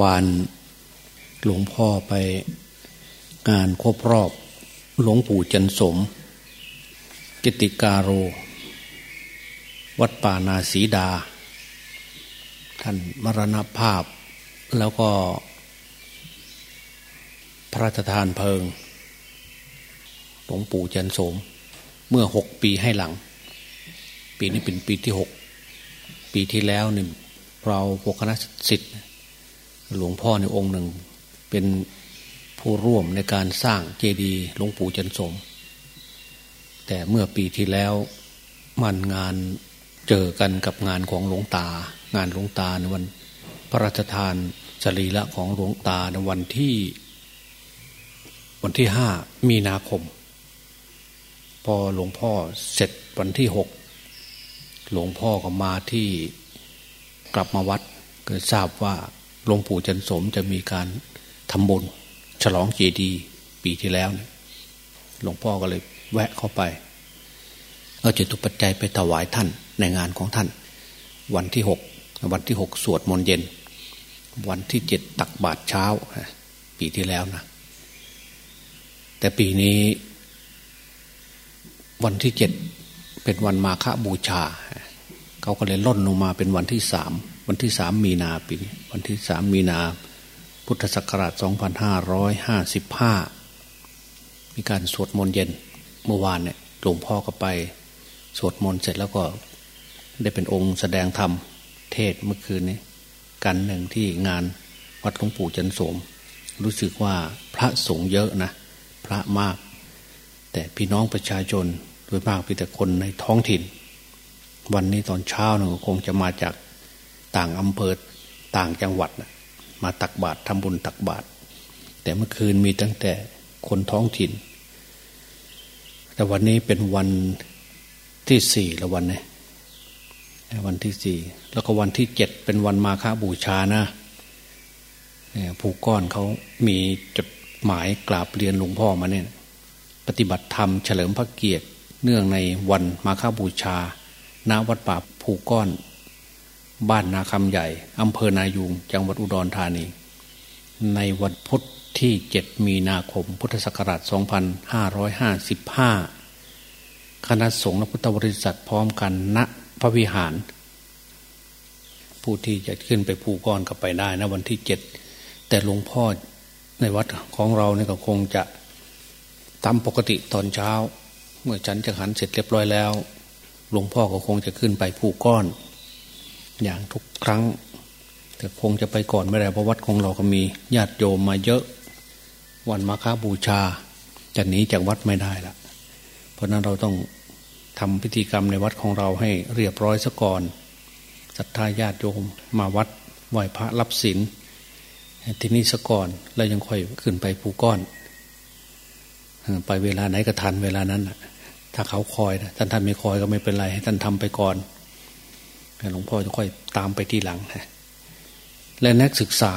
วานหลวงพ่อไปงานครบรอบ หลวงปู่จันสม กิติการโร วัดป่านาสีดา ท่านมรณภาพ แล้วก็ พระราชทานเพลิง หลวงปู่จันสม เมื่อหกปีให้หลัง ปีนี้เป็นปีที่หกปีที่แล้วนี่เราพวกคณะสิทธิ์ หลวงพ่อในองค์หนึ่ง เป็นผู้ร่วมในการสร้างเจดีย์หลวงปู่จันสม แต่เมื่อปีที่แล้วมันงานเจอกันกับงานของหลวงตา งานหลวงตาในวันพระราชทานสรีละของหลวงตาในวันที่ วันที่ห้ามีนาคม พอหลวงพ่อเสร็จวันที่หกหลวงพ่อก็มาที่กลับมาวัดก็ทราบว่า หลวงปู่จันสมจะมีการทำบุญฉลองเจดีปีที่แล้วหลวงพ่อก็เลยแวะเข้าไป เอาจตุปัจจัยไปถวายท่านในงานของท่าน วันที่หกวันที่หกสวดมนต์เย็น วันที่เจ็ดตักบาตรเช้า ปีที่แล้วนะ แต่ปีนี้ วันที่เจ็ดเป็นวันมาฆบูชา เขาก็เลยล่นลงมาเป็นวันที่สาม วันที่สามมีนาปีนี้วันที่สามมีนาพุทธศักราชสองพันห้าร้อยห้าสิบห้ามีการสวดมนต์เย็นเมื่อวานเนี่ยหลวงพ่อก็ไปสวดมนต์เสร็จแล้วก็ได้เป็นองค์แสดงธรรมเทศเมื่อคืนนี้ กันหนึ่งที่งานวัดหลวงปู่จันโสม รู้สึกว่าพระสงฆ์เยอะนะพระมาก แต่พี่น้องประชาชนโดยมากเป็นแต่คนในท้องถิ่น วันนี้ตอนเช้าเนี่ยคงจะมาจาก ต่างอำเภอต่างจังหวัดมาตักบาตรทำบุญตักบาตรแต่เมื่อคืนมีตั้งแต่คนท้องถิ่น แต่วันนี้เป็นวันที่สี่ละวันนี้วันที่สี่แล้วก็วันที่เจ็ดเป็นวันมาฆบูชานะผู้ก้อนเขามีจดหมายกราบเรียนหลวงพ่อมาเนี่ย ปฏิบัติธรรมเฉลิมพระเกียรติ เนื่องในวันมาฆบูชาณวัดป่าภูก้อน บ้านนาคำใหญ่อำเภอนายูงจังหวัดอุดรธานี ในวันพุธที่เจ็ดมีนาคม พุทธศักราช 2555 คณะสงฆ์และพุทธบริษัทพร้อมกันณพระวิหาร ผู้ที่จะขึ้นไปภูก้อนก็ไปได้นะวันที่เจ็ดแต่หลวงพ่อในวัดของเราเนี่ยก็คงจะตามปกติตอนเช้า เมื่อฉันจะหันเสร็จเรียบร้อยแล้ว หลวงพ่อก็คงจะขึ้นไปภูก้อน อย่างทุกครั้ง แต่คงจะไปก่อนไม่ได้เพราะวัดของเราก็มีญาติโยมมาเยอะ วันมาฆบูชาจะหนีจากวัดไม่ได้ละเพราะนั้นเราต้องทำพิธีกรรมในวัดของเราให้เรียบร้อยซะก่อนศรัทธาญาติโยมมาวัดไหวพระรับศีลที่นี่ซะก่อนแล้วยังค่อยขึ้นไปภูก้อน ไปเวลาไหนก็ทันเวลานั้นถ้าเขาคอยท่านท่านไม่คอยก็ไม่เป็นไรให้ท่านทำไปก่อน หลวงพ่อจะค่อยตามไปทีหลังและนักศึกษา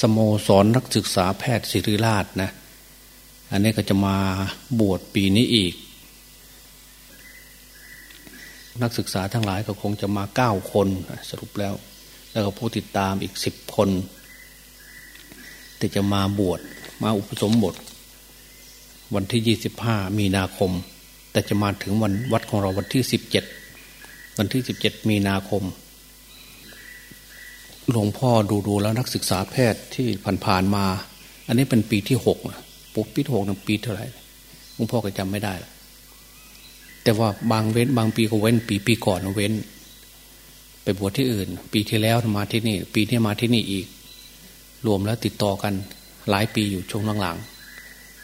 สโมสรนักศึกษาแพทย์ศิริราชนะ อันนี้ก็จะมาบวชปีนี้อีก นักศึกษาทั้งหลายก็คงจะมาเก้าคนสรุปแล้ว แล้วก็ผู้ติดตามอีกสิบคนที่จะมาบวชมาอุปสมบท วันที่ยี่สิบห้ามีนาคม แต่จะมาถึงวันวัดของเราวันที่สิบเจ็ด วันที่สิบเจ็ดมีนาคม หลวงพ่อดูดูแล้วนักศึกษาแพทย์ที่ผ่านๆมา อันนี้เป็นปีที่หกปุ๊บปีที่หกนะปีเท่าไหร่หลวงพ่อก็จำไม่ได้ แต่ว่าบางเว้นบางปีก็เว้น ปีปีก่อนเว้น ไปบวชที่อื่น ปีที่แล้วมาที่นี่ ปีที่มาที่นี่อีก รวมแล้วติดต่อกันหลายปีอยู่ช่วงหลัง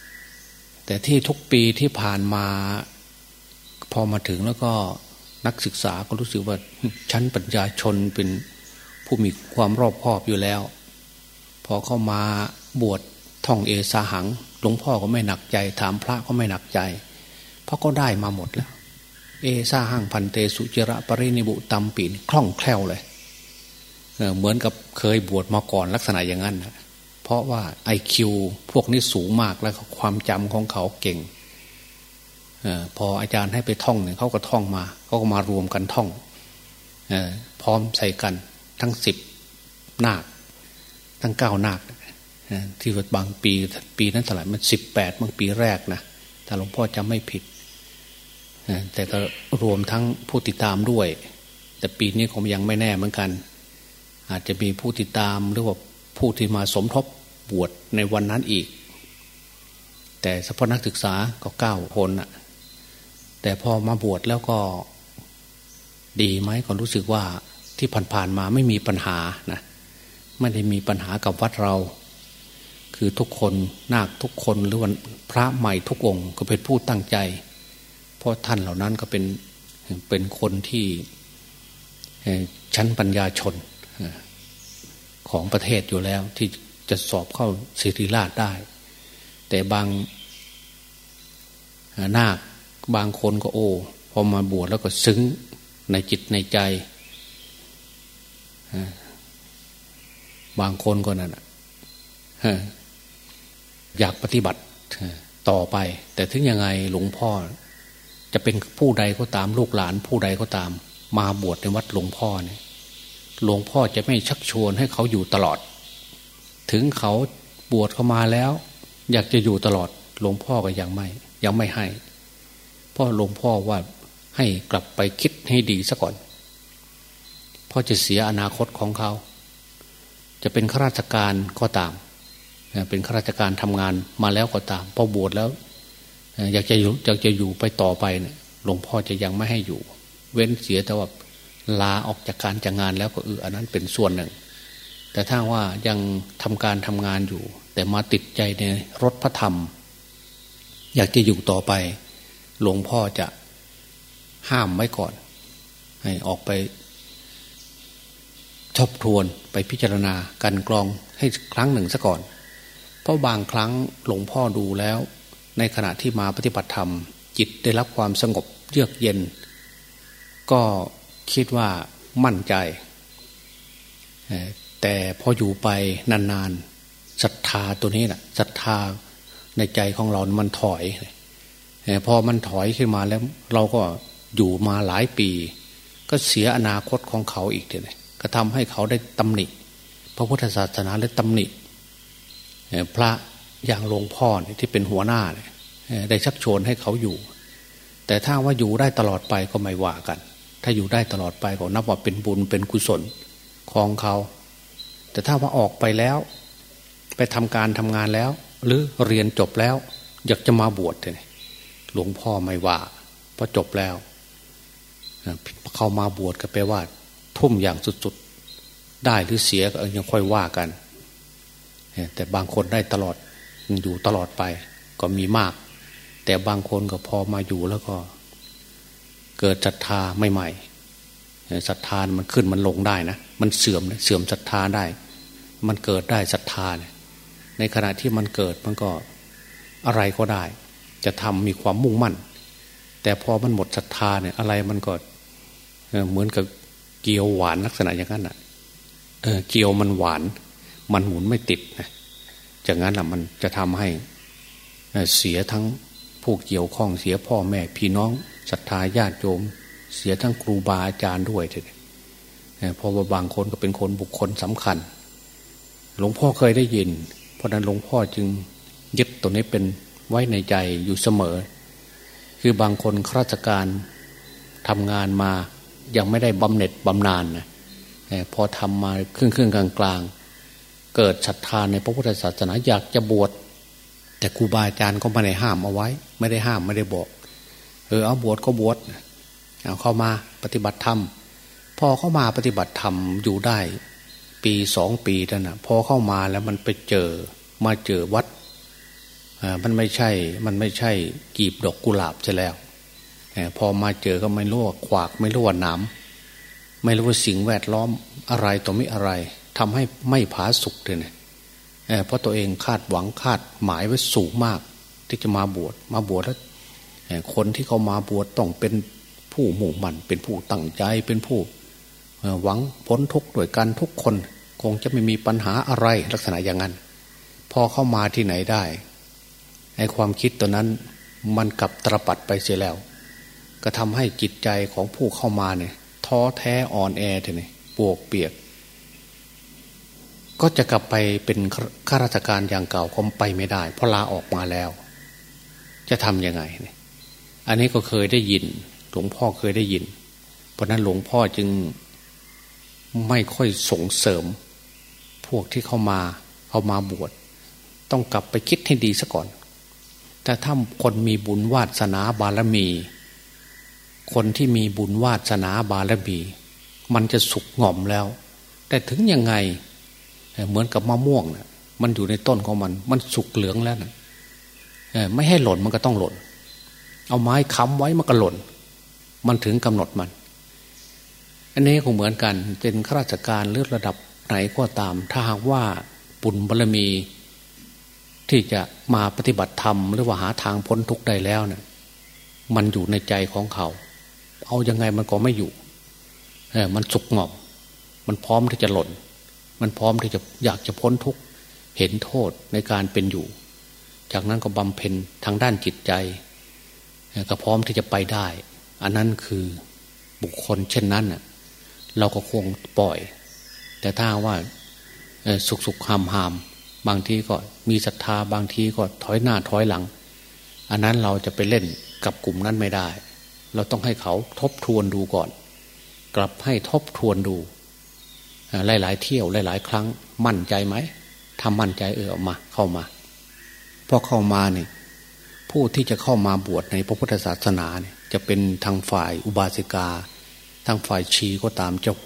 ๆแต่ที่ทุกปีที่ผ่านมา พอมาถึงแล้วก็ นักศึกษาก็รู้สึกว่าชั้นปัญญาชนเป็นผู้มีความรอบคอบอยู่แล้ว พอเข้ามาบวชท่องเอสาหังหลวงพ่อก็ไม่หนักใจ ถามพระก็ไม่หนักใจ เพราะก็ได้มาหมดแล้ว เอสาหังพันเตสุจระปรินิบุตัมปีนคล่องแคล่วเลยเหมือนกับเคยบวชมาก่อนลักษณะอย่างนั้นเพราะว่าไอคิวพวกนี้สูงมากแล้วความจำของเขาเก่ง พออาจารย์ให้ไปท่องเนี่ยเขาก็ท่องมาเขาก็มารวมกันท่องอพร้อมใส่กันทั้งสิบนาค ทั้งเก้านาคที่บางปี ปีนั้นเท่าไหร่มันสิบแปดบางปีแรกนะถ้าหลวงพ่อจำไม่ผิดแต่ก็รวมทั้งผู้ติดตามด้วย แต่ปีนี้คงยังไม่แน่เหมือนกัน อาจจะมีผู้ติดตามหรือว่าผู้ที่มาสมทบบวชในวันนั้นอีก แต่เฉพาะนักศึกษาก็เก้าคนอะ แต่พอมาบวชแล้วก็ดีไหมก็รู้สึกว่าที่ผ่านๆมาไม่มีปัญหานะไม่ได้มีปัญหากับวัดเรา คือทุกคนนาคทุกคนหรือวันพระใหม่ทุกองค์ก็เป็นผู้ตั้งใจ เพราะท่านเหล่านั้นก็เป็นเป็นคนที่ชั้นปัญญาชนของประเทศอยู่แล้วที่จะสอบเข้าศิริราชได้ แต่บางนาค บางคนก็โอ้พอมาบวชแล้วก็ซึ้งในจิตในใจ บางคนก็นั่นอยากปฏิบัติต่อไป แต่ถึงยังไงหลวงพ่อ จะเป็นผู้ใดก็ตามลูกหลานผู้ใดก็ตาม มาบวชในวัดหลวงพ่อเนี่ยหลวงพ่อจะไม่ชักชวนให้เขาอยู่ตลอด ถึงเขาบวชเข้ามาแล้ว อยากจะอยู่ตลอด หลวงพ่อก็ยังไม่ ยังไม่ให้ พราะหลวงพ่อว่าให้กลับไปคิดให้ดีซะก่อนพราะจะเสียอนาคตของเขา จะเป็นข้าราชการก็ตาม เป็นข้าราชการทำงานมาแล้วก็ตามพอบวชแล้ว อยากจะอยู่อยากจะอยู่ไปต่อไปเนี่ยหลวงพ่อจะยังไม่ให้อยู่ เว้นเสียแต่ว่าลาออกจากการจากงานแล้วก็เอออันนั้นเป็นส่วนหนึ่ง แต่ถ้าว่ายังทำการทำงานอยู่ แต่มาติดใจในรถพระธรรม อยากจะอยู่ต่อไป หลวงพ่อจะห้ามไว้ก่อน ให้ออกไปชบทวนไปพิจารณาการกรองให้ครั้งหนึ่งซะก่อน เพราะบางครั้งหลวงพ่อดูแล้ว ในขณะที่มาปฏิบัติธรรม จิตได้รับความสงบเยือกเย็น ก็คิดว่ามั่นใจ แต่พออยู่ไปนานๆศรัทธาตัวนี้แหละศรัทธาในใจของเรา มันถอย พอมันถอยขึ้นมาแล้ว เราก็อยู่มาหลายปี ก็เสียอนาคตของเขาอีกเลยก็ทำให้เขาได้ตำหนิพระพุทธศาสนาและตำหนิพระอย่างหลวงพ่อที่เป็นหัวหน้าได้ชักชวนให้เขาอยู่ แต่ถ้าว่าอยู่ได้ตลอดไปก็ไม่ว่ากัน ถ้าอยู่ได้ตลอดไปก็นับว่าเป็นบุญเป็นกุศลของเขา แต่ถ้าว่าออกไปแล้ว ไปทำการทำงานแล้ว หรือเรียนจบแล้ว อยากจะมาบวชเลย หลวงพ่อไม่ว่าพอจบแล้ว เข้ามาบวชก็แปลว่า ทุ่มอย่างสุดๆ ได้หรือเสียก็ยังค่อยว่ากัน แต่บางคนได้ตลอดอยู่ตลอดไปก็มีมาก แต่บางคนก็พอมาอยู่แล้วก็ เกิดศรัทธาใหม่ๆศรัทธามันขึ้นมันลงได้นะมันเสื่อมเสื่อมศรัทธาได้ มันเกิดได้ศรัทธาในขณะที่มันเกิดมันก็อะไรก็ได้ จะทำมีความมุ่งมั่น แต่พอมันหมดศรัทธาเนี่ยอะไรมันก็เหมือนกับเกี๊ยวหวานลักษณะอย่างนั้นอะเกี๊ยวมันหวาน มันหมุนไม่ติดนะจากนั้นอะมันจะทำให้เสียทั้งผู้เกี่ยวข้องเสียพ่อแม่พี่น้องศรัทธาญาติโยมเสียทั้งครูบาอาจารย์ด้วยเลยเพราะว่าบางคนก็เป็นคนบุคคลสำคัญ หลวงพ่อเคยได้ยิน เพราะนั้นหลวงพ่อจึงยึดตัวนี้เป็น ไว้ในใจอยู่เสมอ คือบางคนข้าราชการทำงานมายังไม่ได้บำเหน็จบำนาญนะพอทำมาครึ่งครึ่งกลางกลางเกิดศรัทธาในพระพุทธศาสนาอยากจะบวชแต่ครูบาอาจารย์ก็ไม่ได้ห้ามเอาไว้ ไม่ได้ห้ามไม่ได้บอกเออเอาบวชก็บวชเอาเข้ามาปฏิบัติธรรมพอเข้ามาปฏิบัติธรรมอยู่ได้ ปีสองปีนั่นนะพอเข้ามาแล้วมันไปเจอมาเจอวัด มันไม่ใช่ มันไม่ใช่กีบดอกกุหลาบใช่แล้วพอมาเจอก็ไม่รู้ว่าขวาก ไม่รู้ว่าหนามไม่รู้ว่าสิ่งแวดล้อมอะไรต่อไม่อะไรทำให้ไม่ผาสุกเลยเนี่ยเพราะตัวเองคาดหวังคาดหมายไว้สูงมาก ที่จะมาบวชมาบวชแล้วคนที่เขามาบวชต้องเป็นผู้หมู่มันเป็นผู้ตั้งใจเป็นผู้หวังพ้นทุกข์ด้วยกันทุกคน คงจะไม่มีปัญหาอะไรลักษณะอย่างนั้น พอเข้ามาที่ไหนได้ ไอความคิดตัวนั้นมันกลับตรปัดไปเสียแล้ว ก็ทำให้จิตใจของผู้เข้ามาเนี่ยท้อแท้อ่อนแอเถอะนี่ปวกเปียก ก็จะกลับไปเป็นข้าราชการอย่างเก่าก็ไปไม่ได้ เพราะลาออกมาแล้ว จะทำยังไงเนี่ยอันนี้ก็เคยได้ยิน หลวงพ่อเคยได้ยิน เพราะนั้นหลวงพ่อจึงไม่ค่อยส่งเสริม พวกที่เข้ามาเข้ามาบวชต้องกลับไปคิดให้ดีซะก่อน แต่ถ้าคนมีบุญวาสนาบารมี คนที่มีบุญวาสนาบารมี มันจะสุกง่อมแล้ว แต่ถึงยังไงเหมือนกับมะม่วงนะมันอยู่ในต้นของมัน มันสุกเหลืองแล้วนะไม่ให้หล่นมันก็ต้องหล่น เอาไม้ค้ำไว้มันก็หล่น มันถึงกำหนดมัน อันนี้คงเหมือนกันเป็นข้าราชการเลือระดับไหนก็ตาม ถ้าหากว่าบุญบารมี ที่จะมาปฏิบัติธรรมหรือว่าหาทางพ้นทุกข์ได้แล้วเนะี่ยมันอยู่ในใจของเขา เอายังไงมันก็ไม่อยู่เออมันสุกงอบมันพร้อมที่จะหล่น มันพร้อมที่จะอยากจะพ้นทุกข์เห็นโทษในการเป็นอยู่ จากนั้นก็บำเพ็ญทางด้านจิตใจก็พร้อมที่จะไปได้ อันนั้นคือบุคคลเช่นนั้นเราก็คงปล่อย แต่ถ้าว่าสุขสุขหามหาม บางทีก็มีศรัทธาบางทีก็ถอยหน้าถอยหลัง อันนั้นเราจะไปเล่นกับกลุ่มนั้นไม่ได้ เราต้องให้เขาทบทวนดูก่อน กลับให้ทบทวนดูหลายๆเที่ยวหลายๆ ครั้งมั่นใจไหมทำมั่นใจเออออกมาเข้ามาพอเข้ามาเนี่ยผู้ที่จะเข้ามาบวชในพระพุทธศาสนาเนี่ยจะเป็นทางฝ่ายอุบาสิกา ทางฝ่ายชีก็ตามเจ้า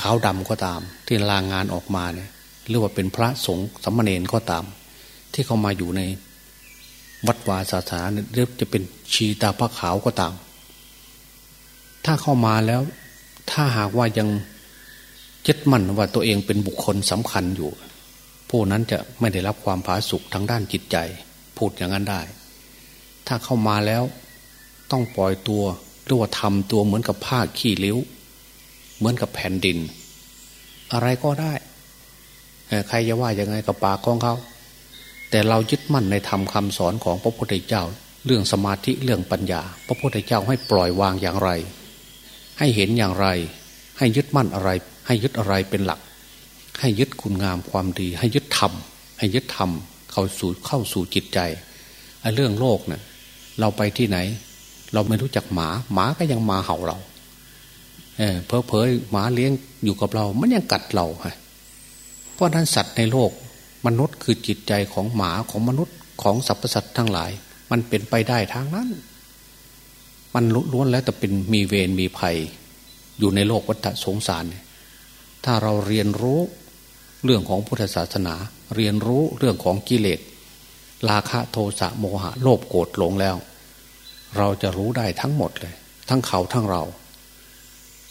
ขาวดำก็ตาม ที่ลางงานออกมาเนี่ย หรือว่าเป็นพระสงฆ์สัมมาเนนก็ตาม ที่เขามาอยู่ในวัดวาศาสนาหรือจะเป็นชีตาพระขาวก็ตาม ถ้าเข้ามาแล้ว ถ้าหากว่ายังยึดมั่นว่าตัวเองเป็นบุคคลสำคัญอยู่ ผู้นั้นจะไม่ได้รับความผาสุกทางด้านจิตใจ พูดอย่างนั้นได้ ถ้าเข้ามาแล้วต้องปล่อยตัวหรือว่าทำตัวเหมือนกับผ้าขี้ริ้ว เหมือนกับแผ่นดิน อะไรก็ได้ ใครจะว่ายังไงกับปากของเขา แต่เรายึดมั่นในธรรมคาสอนของพระพุทธเจ้า เรื่องสมาธิเรื่องปัญญา พระพุทธเจ้าให้ปล่อยวางอย่างไร ให้เห็นอย่างไร ให้ยึดมั่นอะไร ให้ยึดอะไรเป็นหลัก ให้ยึดคุณงามความดี ให้ยึดธรรมให้ยึดธรรมเข้าสู่เข้าสู่จิตใจไอ้เรื่องโลกเนะ่ยเราไปที่ไหน เราไม่รู้จักหมาหมาก็ยังมาเห่าเรา เออเพอเพอหมาเลี้ยงอยู่กับเรา มันยังกัดเราฮะ เพราะนั้นสัตว์ในโลก มนุษย์คือจิตใจของหมาของมนุษย์ของสรรพสัตว์ทั้งหลาย มันเป็นไปได้ทางนั้น มันล้วนแล้วแต่เป็นมีเวรมีภัย อยู่ในโลกวัฏสงสาร ถ้าเราเรียนรู้เรื่องของพุทธศาสนา เรียนรู้เรื่องของกิเลสราคะโทสะโมหะโลภโกรธหลงแล้ว เราจะรู้ได้ทั้งหมดเลย ทั้งเขาทั้งเรา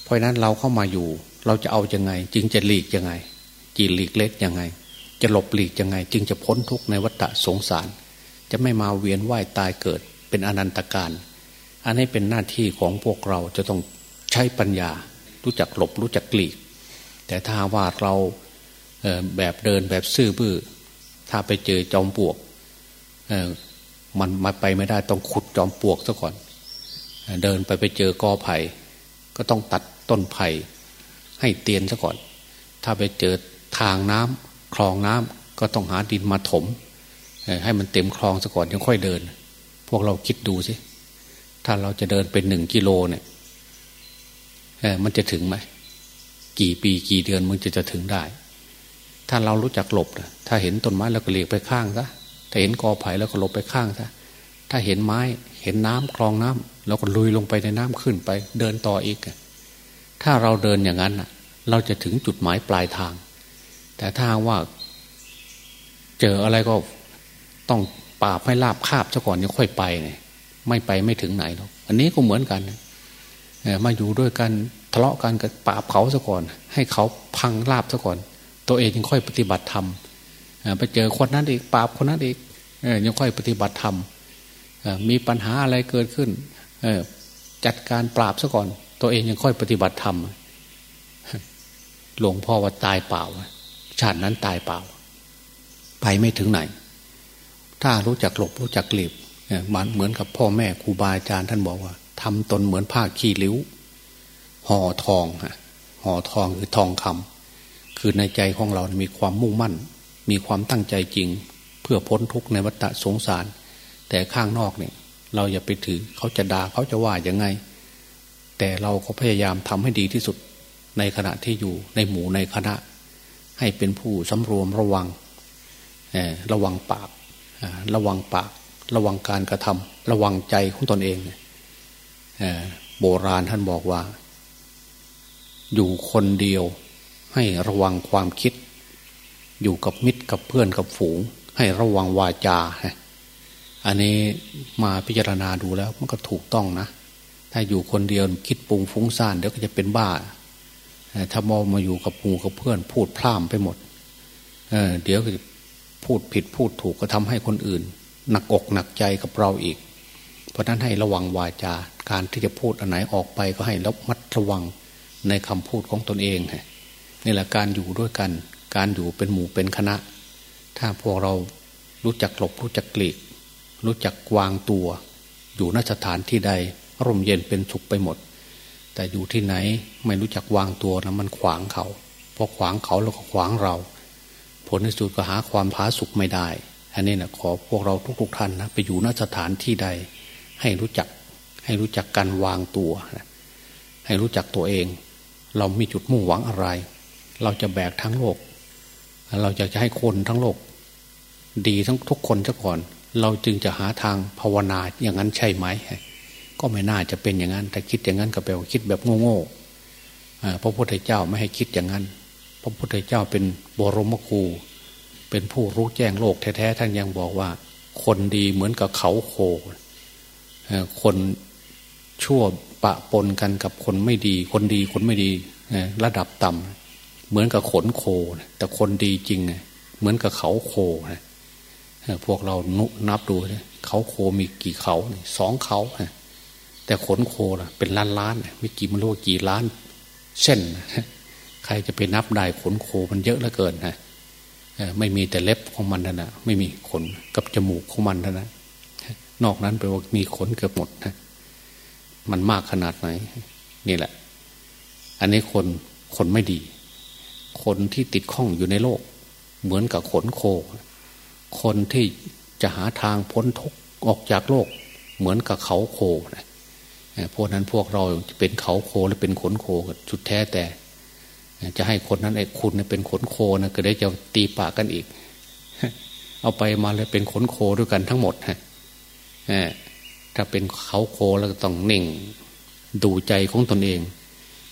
เพราะนั้นเราเข้ามาอยู่ เราจะเอายังไง จึงจะหลีกยังไง จีหลีกเล็กยังไง จะหลบหลีกยังไง จึงจะพ้นทุกข์ในวัฏสงสาร จะไม่มาเวียนว่ายตายเกิดเป็นอนันตการ อันนี้เป็นหน้าที่ของพวกเราจะต้องใช้ปัญญา รู้จักหลบรู้จักหลีก แต่ถ้าว่าเราแบบเดินแบบซื่อบื้อ ถ้าไปเจอจอมปลวกมันมาไปไม่ได้ต้องขุดจอมปลวกซะก่อน เดินไปไปเจอกอไผ่ก็ต้องตัดต้นไผ่ให้เตียนซะก่อน ถ้าไปเจอ ทางน้ำคลองน้ำก็ต้องหาดินมาถม ให้มันเต็มคลองซะก่อนยังค่อยเดิน พวกเราคิดดูสิถ้าเราจะเดินเป็นหนึ่งกิโลเนี่ยมันจะถึงไหมกี่ปีกี่เดือนมึงจะจะถึงได้ ถ้าเรารู้จักหลบถ้าเห็นต้นไม้เราก็เลียกไปข้างซะถ้าเห็นกอไผ่เราก็หลบไปข้างซะถ้าเห็นไม้เห็นน้ำคลองน้ำเราก็ลุยลงไปในน้ำขึ้นไป เดินต่ออีก ถ้าเราเดินอย่างนั้นเราจะถึงจุดหมายปลายทาง แต่ถ้าว่า เจออะไรก็ต้องปราบให้ลาบคาบซะก่อนยังค่อยไปเนี่ยไม่ไปไม่ถึงไหนหรอกอันนี้ก็เหมือนกันมาอยู่ด้วยกันทะเลาะกันกับปราบเขาซะก่อน ให้เขาพังลาบซะก่อน ตัวเองยังค่อยปฏิบัติธรรมไปเจอคนนั้นอีกปราบคนนั้นอีกยังค่อยปฏิบัติธรรมมีปัญหาอะไรเกิดขึ้นจัดการปราบซะก่อน ตัวเองยังค่อยปฏิบัติธรรมหลวงพ่อว่าตายเปล่า ชาตินั้นตายเปล่า ไปไม่ถึงไหน ถ้ารู้จักหลบรู้จักหลีบมันเหมือนกับพ่อแม่ครูบาอาจารย์ท่านบอกว่าทำตนเหมือนผ้าขี้ริ้วห่อทองฮะห่อทองคือทองคำคือในใจของเรามีความมุ่งมั่น มีความตั้งใจจริง เพื่อพ้นทุกข์ในวัฏสงสาร แต่ข้างนอกเนี่ย เราอย่าไปถือเขาจะด่าเขาจะว่ายังไง แต่เราก็พยายามทำให้ดีที่สุดในขณะที่อยู่ในหมู่ในคณะ ให้เป็นผู้สำรวมระวังระวังปากระวังปาก ระวังการกระทำระวังใจของตนเองโบราณท่านบอกว่า อยู่คนเดียวให้ระวังความคิด อยู่กับมิตรกับเพื่อนกับฝูง ให้ระวังวาจา อันนี้มาพิจารณาดูแล้วมันก็ถูกต้องนะ ถ้าอยู่คนเดียวคิดปุงฟุ้งซ่านเดี๋ยวก็จะเป็นบ้า ถ้ามองมาอยู่กับหมู่กับเพื่อน พูดพร่ำไปหมดเเดี๋ยวพูดผิดพูดถูกก็ทำให้คนอื่น หนักอกหนักใจกับเราอีก เพราะนั้นให้ระวังวาจาการที่จะพูดอันไหนออกไปก็ให้ระมัดระวังในคำพูดของตนเองนี่แหละการอยู่ด้วยกัน การอยู่เป็นหมู่เป็นคณะ ถ้าพวกเรารู้จักหลบรู้จักกลีก รู้จักวางตัว อยู่นสถานที่ใดร่มเย็นเป็นสุขไปหมด แต่อยู่ที่ไหนไม่รู้จักวางตัวนะมันขวางเขาพอขวางเขาแล้วก็ขวางเรา ผลในสุดก็หาความผาสุขไม่ได้ อันนี้นะขอพวกเราทุกๆท่านนะไปอยู่นสถานที่ใด ให้รู้จักให้รู้จักการวางตัวให้รู้จักตัวเอง เรามีจุดมุ่งหวังอะไร เราจะแบกทั้งโลก เราจะจะให้คนทั้งโลก ดีทั้งทุกคนซะก่อน เราจึงจะหาทางภาวนาอย่างนั้นใช่ไหม ก็ไม่น่าจะเป็นอย่างนั้นแต่คิดอย่างนั้นก็แปลว่าคิดแบบโง่ๆพระพุทธเจ้าไม่ให้คิดอย่างนั้น พระพุทธเจ้าเป็นบรมครู เป็นผู้รู้แจ้งโลกแท้ๆท่านยังบอกว่า คนดีเหมือนกับเขาโคคนชั่วปะปนกันกับคนไม่ดี คนดีคนไม่ดีระดับต่ำเหมือนกับขนโค แต่คนดีจริงเหมือนกับเขาโคนะพวกเรานุนับดูเขาโคมีกี่เขาสองเขานะ แต่ขนโคนะเป็นล้านล้านไมีกี่มันรู้กี่ล้านเส้นใครจะไปนับได้ขนโคมันเยอะเหลือเกินนะไม่มีแต่เล็บของมันนะไม่มีขนกับจมูกของมันนะนอกนั้นแปว่ามีขนเกือบหมดนะมันมากขนาดไหน นี่แหละ อันนี้คนคนไม่ดี คนที่ติดข้องอยู่ในโลก เหมือนกับขนโค คนที่จะหาทางพ้นทุกออกจากโลก เหมือนกับเขาโคนะ พวกนั้นพวกเราจะเป็นเขาโคหรือเป็นขนโคสุดแท้แต่ จะให้คนนั้นไอ้คุณเป็นขนโคนะก็ได้จะตีปากกันอีก เอาไปมาเลยเป็นขนโคด้วยกันทั้งหมดฮะถ้าเป็นเขาโคแล้วต้องนิ่ง ดูใจของตนเอง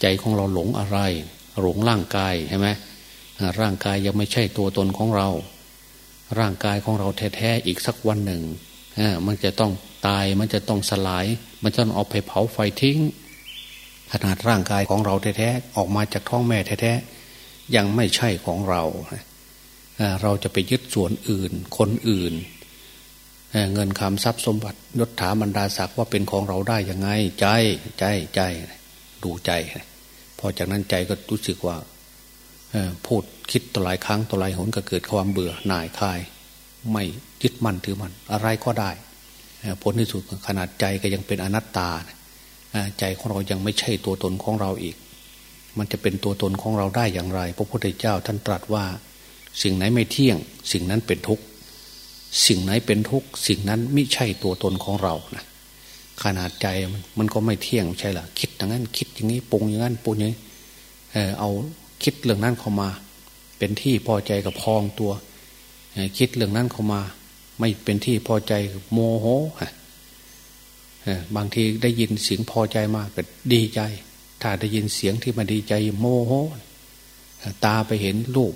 ใจของเราหลงอะไร หลงร่างกายใช่ไหมร่างกายยังไม่ใช่ตัวตนของเรา ร่างกายของเราแท้ๆอีกสักวันหนึ่ง มันจะต้องตายมันจะต้องสลาย มันจะต้องเอาไปเผาไฟทิ้ง ขนาดร่างกายของเราแท้ๆออกมาจากท้องแม่แท้ๆยังไม่ใช่ของเรา เราจะไปยึดส่วนอื่น คนอื่น เงินคำทรัพย์สมบัติยศถาบรรดาศักดิ์ว่าเป็นของเราได้ยังไง ใจใจใจดูใจ พอจากนั้นใจก็รู้สึกว่าพูดคิดต่อหลายครั้งต่อหลายหนก็เกิดความเบื่อหน่ายคลาย ไม่ยึดมั่นถือมันอะไรก็ได้ผลที่สุดขนาดใจก็ยังเป็นอนัตตาใจของเรายังไม่ใช่ตัวตนของเราอีก มันจะเป็นตัวตนของเราได้อย่างไร พระพุทธเจ้าท่านตรัสว่า สิ่งไหนไม่เที่ยง สิ่งนั้นเป็นทุกข์สิ่งไหนเป็นทุกข์สิ่งนั้นไม่ใช่ตัวตนของเรานะขนาดใจมันมันก็ไม่เที่ยงใช่หรอคิดอย่างนั้น คิดอย่างนี้ปรุงอย่างนั้นปรุงอย่างนี้เออเอาคิดเรื่องนั้นเข้ามา เป็นที่พอใจกับพองตัว คิดเรื่องนั้นเข้ามา ไม่เป็นที่พอใจโมโหบางทีได้ยินเสียงพอใจมากก็ดีใจ ถ้าได้ยินเสียงที่มาดีใจโมโหตาไปเห็นรูป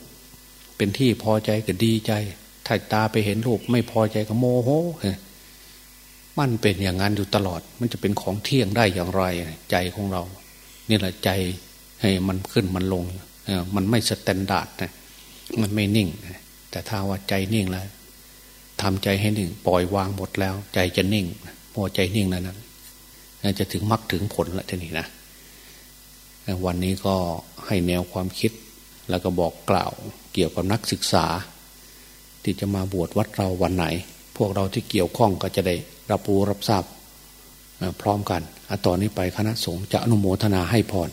เป็นที่พอใจก็ดีใจ ถ้าตาไปเห็นรูปไม่พอใจก็โมโหมันเป็นอย่างนั้นอยู่ตลอด มันจะเป็นของเที่ยงได้อย่างไร ใจของเรา นี่แหละใจให้มันขึ้นมันลงมันไม่ standard นะมันไม่นิ่ง แต่ถ้าว่าใจนิ่งแล้วทำใจให้นิ่ง ปล่อยวางหมดแล้ว ใจจะนิ่งพอใจนิ่งแล้วนั้นจะถึงมรรคถึงผลละทีนี้นะวันนี้ก็ให้แนวความคิด แล้วก็บอกกล่าวเกี่ยวกับนักศึกษา ที่จะมาบวชวัดเราวันไหน พวกเราที่เกี่ยวข้องก็จะได้รับรู้รับทราบพร้อมกันอตอนนี้ไปคณะสงฆ์จะอนุโมทนาให้พร